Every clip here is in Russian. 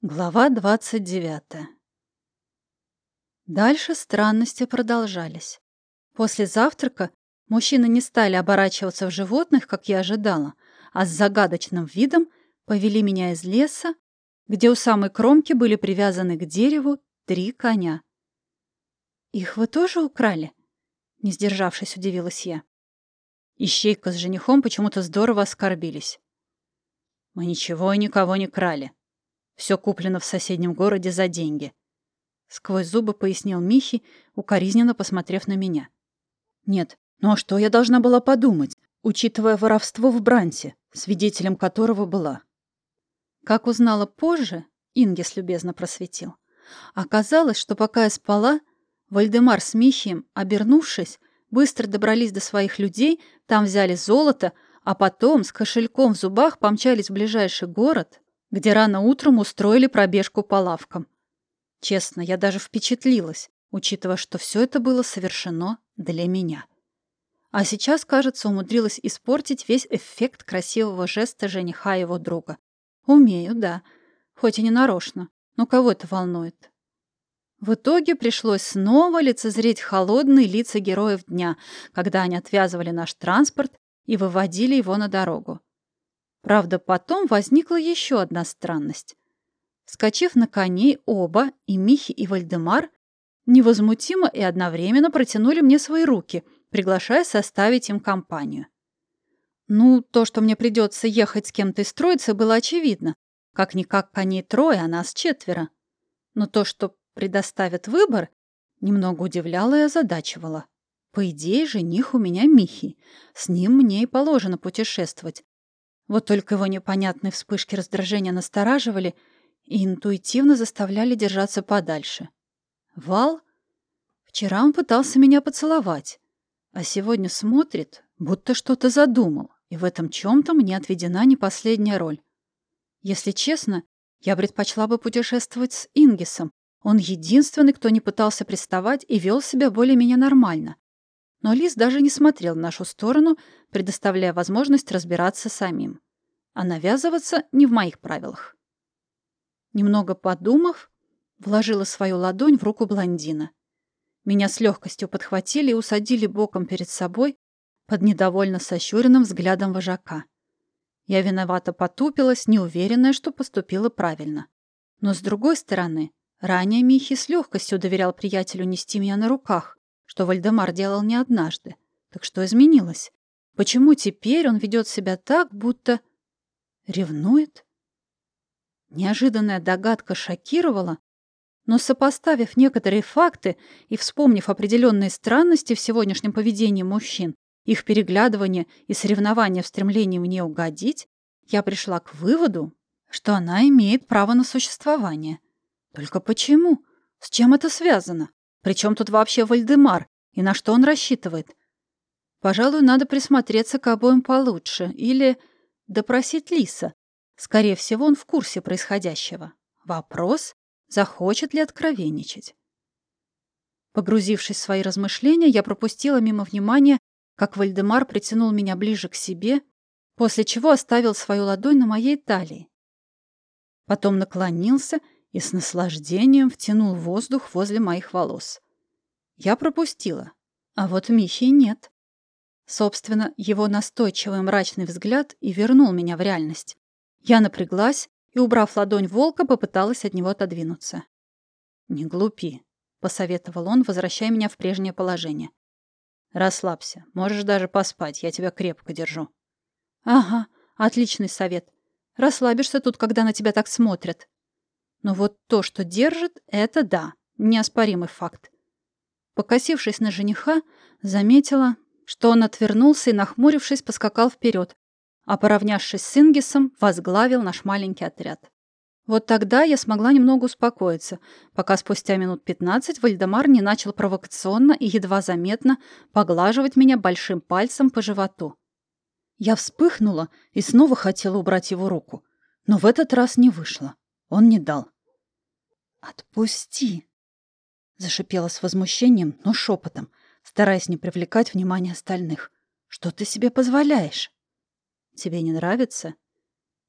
Глава двадцать девятая. Дальше странности продолжались. После завтрака мужчины не стали оборачиваться в животных, как я ожидала, а с загадочным видом повели меня из леса, где у самой кромки были привязаны к дереву три коня. «Их вы тоже украли?» — не сдержавшись, удивилась я. Ищейка с женихом почему-то здорово оскорбились. «Мы ничего и никого не крали», все куплено в соседнем городе за деньги. Сквозь зубы пояснил Михи, укоризненно посмотрев на меня. Нет, ну а что я должна была подумать, учитывая воровство в Бранте, свидетелем которого была? Как узнала позже, Ингес любезно просветил. Оказалось, что пока я спала, Вальдемар с Михием, обернувшись, быстро добрались до своих людей, там взяли золото, а потом с кошельком в зубах помчались в ближайший город, где рано утром устроили пробежку по лавкам. Честно, я даже впечатлилась, учитывая, что все это было совершено для меня. А сейчас, кажется, умудрилась испортить весь эффект красивого жеста жениха его друга. Умею, да, хоть и не нарочно, но кого это волнует? В итоге пришлось снова лицезреть холодные лица героев дня, когда они отвязывали наш транспорт и выводили его на дорогу. Правда, потом возникла еще одна странность. Скочив на коней, оба, и Михи, и Вальдемар, невозмутимо и одновременно протянули мне свои руки, приглашая составить им компанию. Ну, то, что мне придется ехать с кем-то из троицы, было очевидно. Как-никак коней трое, а нас четверо. Но то, что предоставят выбор, немного удивляло и озадачивало. По идее, жених у меня Михи. С ним мне и положено путешествовать. Вот только его непонятные вспышки раздражения настораживали и интуитивно заставляли держаться подальше. Вал? Вчера он пытался меня поцеловать, а сегодня смотрит, будто что-то задумал, и в этом чем-то мне отведена не последняя роль. Если честно, я предпочла бы путешествовать с Ингисом. Он единственный, кто не пытался приставать и вел себя более-менее нормально. Но Лис даже не смотрел в нашу сторону, предоставляя возможность разбираться самим. А навязываться не в моих правилах. Немного подумав, вложила свою ладонь в руку блондина. Меня с легкостью подхватили и усадили боком перед собой под недовольно сощуренным взглядом вожака. Я виновато потупилась, неуверенная, что поступила правильно. Но, с другой стороны, ранее Михи с легкостью доверял приятелю нести меня на руках, что Вальдемар делал не однажды. Так что изменилось? Почему теперь он ведет себя так, будто... Ревнует? Неожиданная догадка шокировала, но, сопоставив некоторые факты и вспомнив определенные странности в сегодняшнем поведении мужчин, их переглядывание и соревнования в стремлении мне угодить, я пришла к выводу, что она имеет право на существование. Только почему? С чем это связано? Причем тут вообще Вальдемар? И на что он рассчитывает? Пожалуй, надо присмотреться к обоим получше. Или допросить Лиса. Скорее всего, он в курсе происходящего. Вопрос, захочет ли откровенничать. Погрузившись в свои размышления, я пропустила мимо внимания, как Вальдемар притянул меня ближе к себе, после чего оставил свою ладонь на моей талии. Потом наклонился и с наслаждением втянул воздух возле моих волос. Я пропустила, а вот Михи нет. Собственно, его настойчивый мрачный взгляд и вернул меня в реальность. Я напряглась и, убрав ладонь волка, попыталась от него отодвинуться. «Не глупи», — посоветовал он, возвращая меня в прежнее положение. «Расслабься, можешь даже поспать, я тебя крепко держу». «Ага, отличный совет. Расслабишься тут, когда на тебя так смотрят. Но вот то, что держит, это да, неоспоримый факт. Покосившись на жениха, заметила, что он отвернулся и, нахмурившись, поскакал вперед, а, поравнявшись с Ингисом, возглавил наш маленький отряд. Вот тогда я смогла немного успокоиться, пока спустя минут пятнадцать Вальдемар не начал провокационно и едва заметно поглаживать меня большим пальцем по животу. Я вспыхнула и снова хотела убрать его руку, но в этот раз не вышло. Он не дал. «Отпусти!» Зашипела с возмущением, но шепотом, стараясь не привлекать внимания остальных. «Что ты себе позволяешь?» «Тебе не нравится?»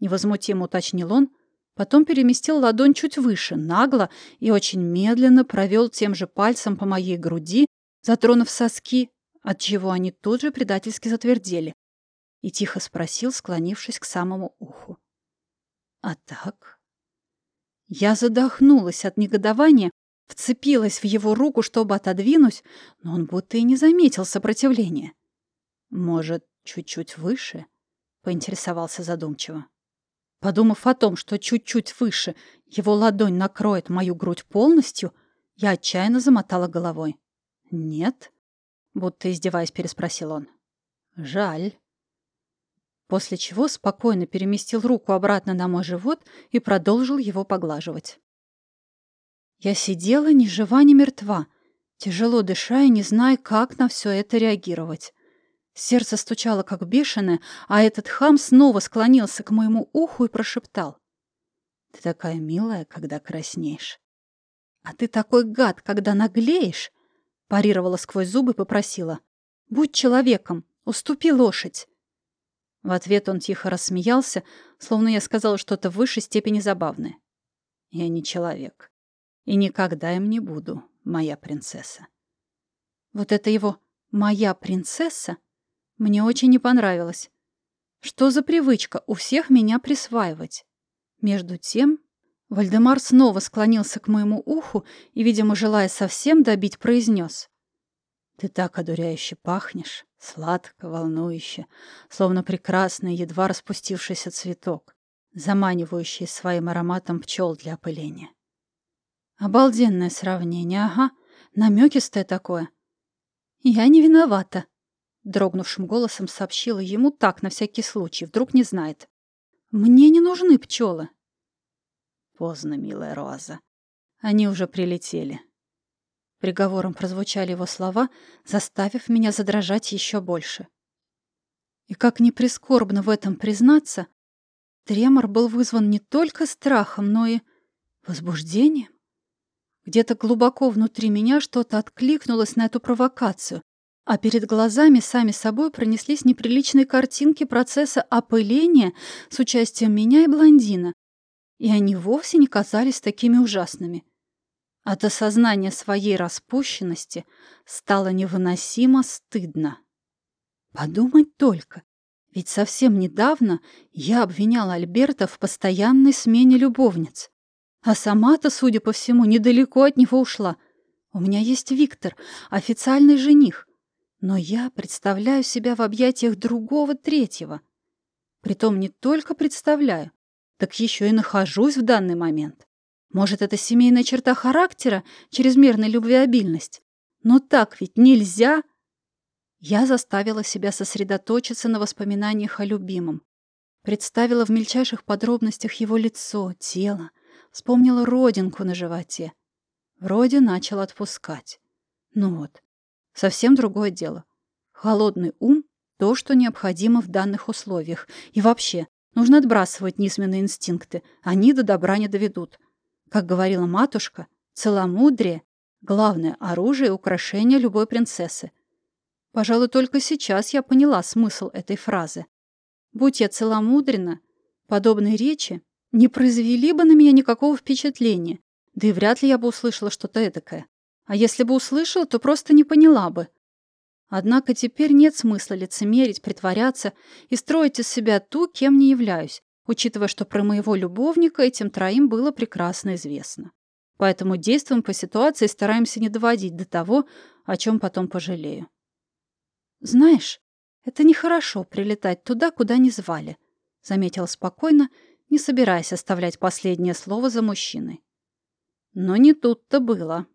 Невозмутимо уточнил он, Потом переместил ладонь чуть выше, нагло и очень медленно провел тем же пальцем по моей груди, затронув соски, отчего они тут же предательски затвердели, и тихо спросил, склонившись к самому уху. «А так?» Я задохнулась от негодования, вцепилась в его руку, чтобы отодвинуть, но он будто и не заметил сопротивления. «Может, чуть-чуть выше?» — поинтересовался задумчиво. Подумав о том, что чуть-чуть выше его ладонь накроет мою грудь полностью, я отчаянно замотала головой. «Нет?» — будто издеваясь, переспросил он. «Жаль». После чего спокойно переместил руку обратно на мой живот и продолжил его поглаживать. Я сидела ни жива, ни мертва, тяжело дыша и не зная, как на все это реагировать. Сердце стучало как бешеное, а этот хам снова склонился к моему уху и прошептал. «Ты такая милая, когда краснеешь». «А ты такой гад, когда наглеешь?» Парировала сквозь зубы и попросила. «Будь человеком, уступи лошадь». В ответ он тихо рассмеялся, словно я сказала что-то в высшей степени забавное. «Я не человек. И никогда им не буду, моя принцесса». Вот это его «моя принцесса» Мне очень не понравилось. Что за привычка у всех меня присваивать? Между тем, Вальдемар снова склонился к моему уху и, видимо, желая совсем добить, произнес. «Ты так одуряюще пахнешь, сладко, волнующе, словно прекрасный, едва распустившийся цветок, заманивающий своим ароматом пчел для опыления». Обалденное сравнение, ага, намекистое такое. Я не виновата, Дрогнувшим голосом сообщила ему так, на всякий случай, вдруг не знает. «Мне не нужны пчелы». Поздно, милая Роза. Они уже прилетели. Приговором прозвучали его слова, заставив меня задрожать еще больше. И как ни прискорбно в этом признаться, тремор был вызван не только страхом, но и возбуждением. Где-то глубоко внутри меня что-то откликнулось на эту провокацию, а перед глазами сами собой пронеслись неприличные картинки процесса опыления с участием меня и блондина. И они вовсе не казались такими ужасными. От осознания своей распущенности стало невыносимо стыдно. Подумать только, ведь совсем недавно я обвиняла Альберта в постоянной смене любовниц. А сама-то, судя по всему, недалеко от него ушла. У меня есть Виктор, официальный жених. Но я представляю себя в объятиях другого третьего. Притом не только представляю, так еще и нахожусь в данный момент. Может, это семейная черта характера, чрезмерная любвеобильность. Но так ведь нельзя. Я заставила себя сосредоточиться на воспоминаниях о любимом. Представила в мельчайших подробностях его лицо, тело. Вспомнила родинку на животе. Вроде начал отпускать. Ну вот, Совсем другое дело. Холодный ум — то, что необходимо в данных условиях. И вообще, нужно отбрасывать низменные инстинкты. Они до добра не доведут. Как говорила матушка, целомудрие — главное оружие и украшение любой принцессы. Пожалуй, только сейчас я поняла смысл этой фразы. Будь я целомудрена, подобные речи не произвели бы на меня никакого впечатления, да и вряд ли я бы услышала что-то этакое. А если бы услышала, то просто не поняла бы. Однако теперь нет смысла лицемерить, притворяться и строить из себя ту, кем не являюсь, учитывая, что про моего любовника этим троим было прекрасно известно. Поэтому действуем по ситуации и стараемся не доводить до того, о чем потом пожалею. «Знаешь, это нехорошо прилетать туда, куда не звали», — заметила спокойно, не собираясь оставлять последнее слово за мужчиной. Но не тут-то было.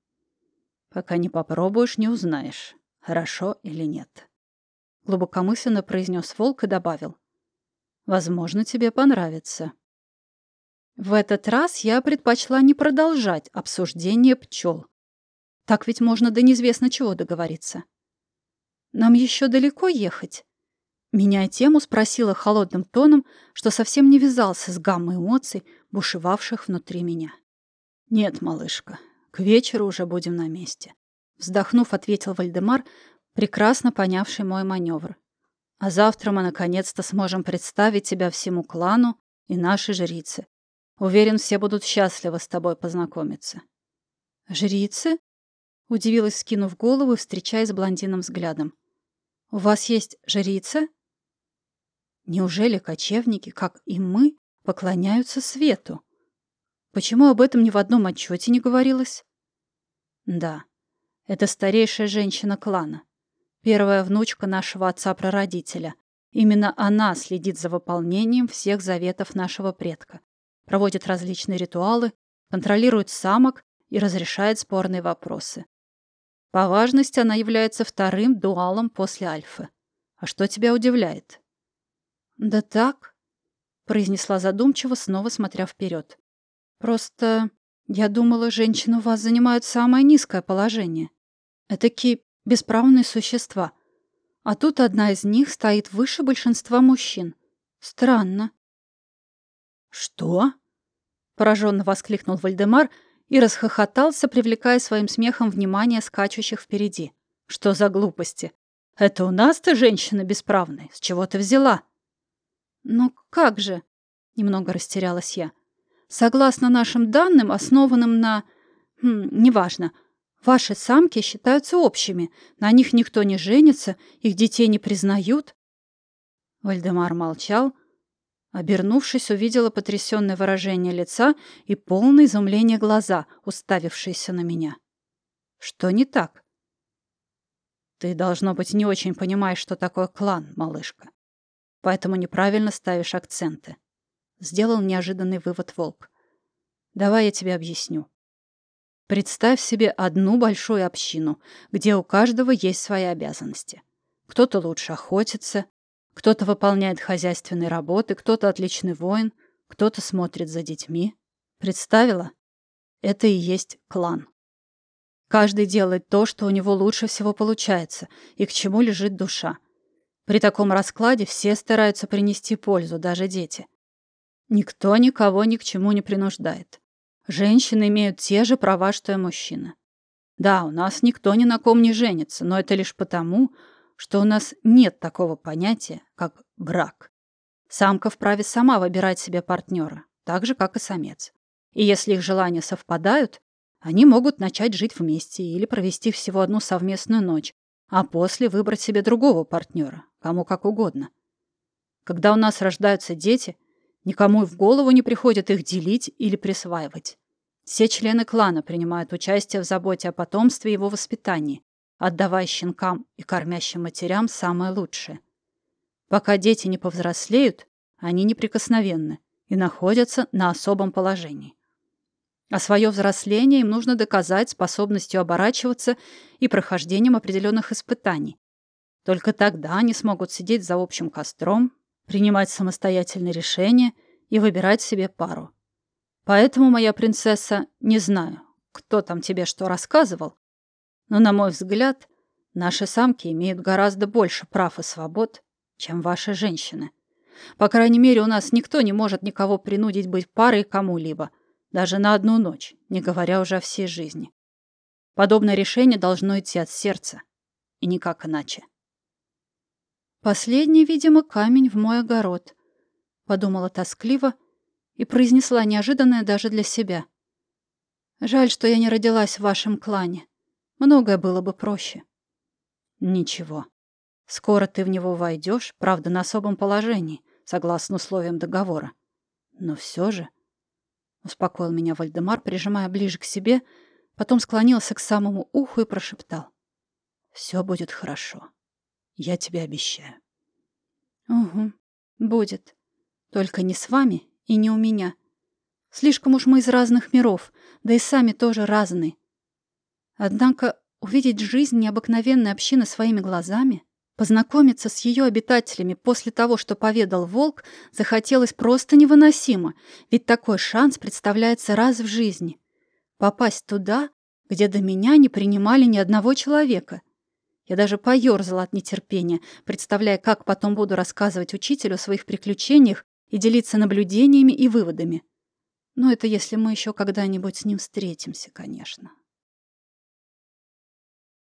Пока не попробуешь, не узнаешь, хорошо или нет. Глубокомысленно произнес волк и добавил. Возможно, тебе понравится. В этот раз я предпочла не продолжать обсуждение пчел. Так ведь можно до неизвестно чего договориться. Нам еще далеко ехать? Меняя тему, спросила холодным тоном, что совсем не вязался с гаммой эмоций, бушевавших внутри меня. «Нет, малышка, к вечеру уже будем на месте. Вздохнув, ответил Вальдемар, прекрасно понявший мой маневр. А завтра мы наконец-то сможем представить тебя всему клану и нашей жрице. Уверен, все будут счастливы с тобой познакомиться». «Жрицы?» — удивилась, скинув голову и встречаясь с блондином взглядом. «У вас есть жрица?» Неужели кочевники, как и мы, поклоняются свету? Почему об этом ни в одном отчете не говорилось? Да, это старейшая женщина клана. Первая внучка нашего отца-прародителя. Именно она следит за выполнением всех заветов нашего предка, проводит различные ритуалы, контролирует самок и разрешает спорные вопросы. По важности она является вторым дуалом после Альфы. А что тебя удивляет? Да так, произнесла задумчиво, снова смотря вперед. Просто я думала, женщины у вас занимают самое низкое положение. Этакие бесправные существа. А тут одна из них стоит выше большинства мужчин. Странно. «Что?» — пораженно воскликнул Вальдемар и расхохотался, привлекая своим смехом внимание скачущих впереди. «Что за глупости? Это у нас-то женщина бесправная. С чего ты взяла?» «Ну как же?» — немного растерялась я. «Согласно нашим данным, основанным на... Хм, неважно. Ваши самки считаются общими. На них никто не женится, их детей не признают». Вальдемар молчал. Обернувшись, увидела потрясенное выражение лица и полное изумление глаза, уставившиеся на меня. «Что не так?» «Ты, должно быть, не очень понимаешь, что такое клан, малышка. Поэтому неправильно ставишь акценты. Сделал неожиданный вывод волк. Давай я тебе объясню. Представь себе одну большую общину, где у каждого есть свои обязанности. Кто-то лучше охотится, кто-то выполняет хозяйственные работы, кто-то отличный воин, кто-то смотрит за детьми. Представила? Это и есть клан. Каждый делает то, что у него лучше всего получается и к чему лежит душа. При таком раскладе все стараются принести пользу, даже дети. Никто никого ни к чему не принуждает. Женщины имеют те же права, что и мужчины. Да, у нас никто ни на ком не женится, но это лишь потому, что у нас нет такого понятия, как брак. Самка вправе сама выбирать себе партнера, так же, как и самец. И если их желания совпадают, они могут начать жить вместе или провести всего одну совместную ночь, а после выбрать себе другого партнера, кому как угодно. Когда у нас рождаются дети, никому и в голову не приходит их делить или присваивать. Все члены клана принимают участие в заботе о потомстве и его воспитании, отдавая щенкам и кормящим матерям самое лучшее. Пока дети не повзрослеют, они неприкосновенны и находятся на особом положении. А свое взросление им нужно доказать способностью оборачиваться и прохождением определенных испытаний. Только тогда они смогут сидеть за общим костром, принимать самостоятельные решения и выбирать себе пару. Поэтому, моя принцесса, не знаю, кто там тебе что рассказывал, но, на мой взгляд, наши самки имеют гораздо больше прав и свобод, чем ваши женщины. По крайней мере, у нас никто не может никого принудить быть парой кому-либо – даже на одну ночь, не говоря уже о всей жизни. Подобное решение должно идти от сердца, и никак иначе. «Последний, видимо, камень в мой огород», — подумала тоскливо и произнесла неожиданное даже для себя. «Жаль, что я не родилась в вашем клане. Многое было бы проще». «Ничего. Скоро ты в него войдешь, правда, на особом положении, согласно условиям договора. Но все же...» — успокоил меня Вальдемар, прижимая ближе к себе, потом склонился к самому уху и прошептал. «Все будет хорошо. Я тебе обещаю». «Угу, будет. Только не с вами и не у меня. Слишком уж мы из разных миров, да и сами тоже разные. Однако увидеть жизнь необыкновенной общины своими глазами — Познакомиться с ее обитателями после того, что поведал волк, захотелось просто невыносимо, ведь такой шанс представляется раз в жизни. Попасть туда, где до меня не принимали ни одного человека. Я даже поёрзала от нетерпения, представляя, как потом буду рассказывать учителю о своих приключениях и делиться наблюдениями и выводами. Но это если мы еще когда-нибудь с ним встретимся, конечно.